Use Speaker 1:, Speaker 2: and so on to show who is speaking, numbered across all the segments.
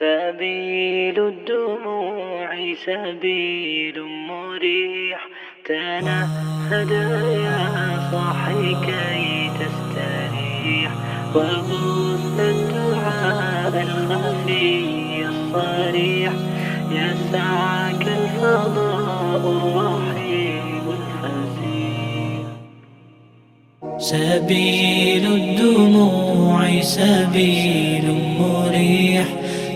Speaker 1: سبيل الدموع سبيل مريح. تنهد يا صاحي كي تستريح. وبث الدعاء الخفي الصريح. يسعك الفضاء الرحيم الفسيح
Speaker 2: سبيل الدموع سبيل مريح.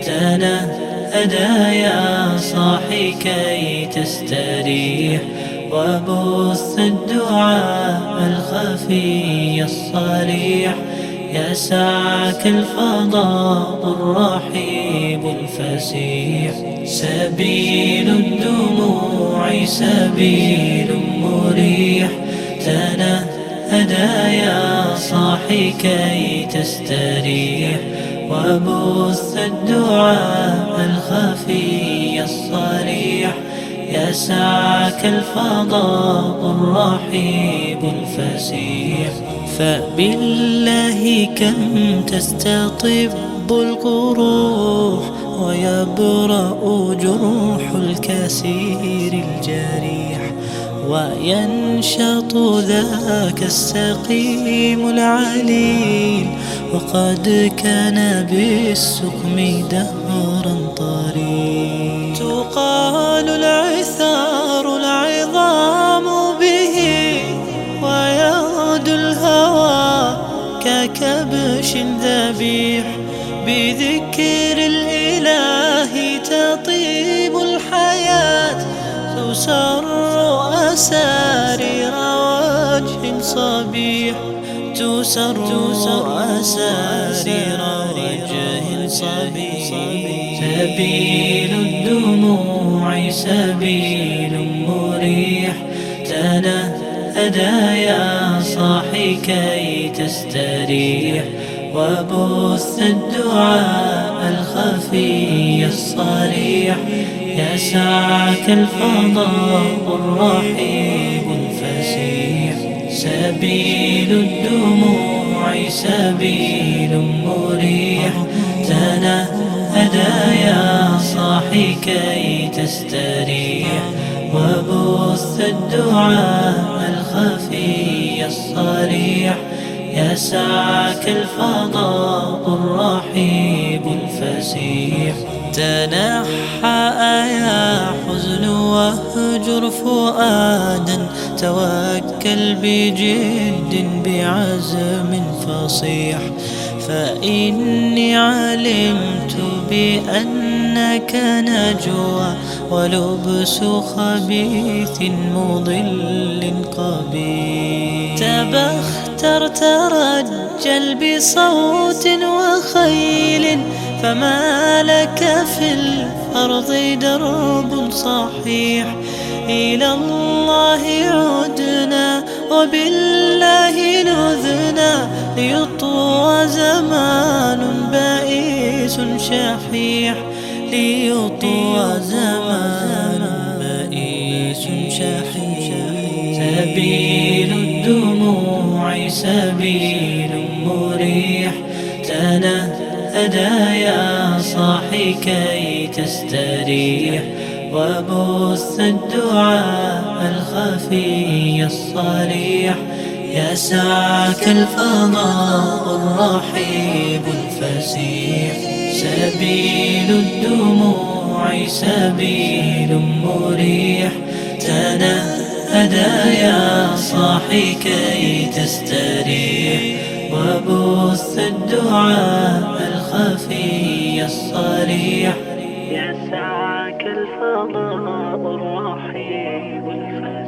Speaker 2: تنهدى يا صاحي كي تستريح وبث الدعاء الخفي الصريح يسعك الفضاء الرحيب الفسيح سبيل الدموع سبيل مريح تنهدى يا صاحي كي تستريح وبث الدعاء الخفي الصريح. يسعك الفضاء الرحيب الفسيح. فبالله كم تستطب القروح ويبرأ جروح الكثير الجريح. وينشط ذاك السقيم العليل وقد كان بالسقم دهرا طريق تقال العثار العظام به ويغدو الهوى ككبش ذبيح. بذكر الإله تطيب أسارير وجه صبيح تسر أسارير وجه صبيح. سبيل الدموع سبيل مريح. تنهدى يا صاحي كي تستريح. وبث الدعاء الخفي الصريح. يسعك الفضاء الرحيب الفسيح. سبيل الدموع سبيل مريح. تنهدى يا صاحي كي تستريح. وبث الدعاء الخفي الصريح. يسعك الفضاء الرحيب الفسيح. تنحى يا حزن واهجر فؤادا توكل بجد بعزم فصيح. فإني علمت بأنك نجوى ولبس خبيث مضل قبيح. تبختر ترجل بصوت وخيل فما لك في الأرض درب صحيح إلى الله عدنا وبالله نذنا ليطوى زمان بائس شحيح ليطوى زمان بائس شحيح. سبيل سبيل مريح. تنهدى يا صاحي كي تستريح. وبث الدعاء الخفي الصريح. يسعك الفضاء الرحيب الفسيح. سبيل الدموع سبيل مريح. تنهدى هدايا صاحي كي تستريح. وبث الدعاء الخفي الصريح.
Speaker 1: يسعك الفضاء الرحيم. الفريح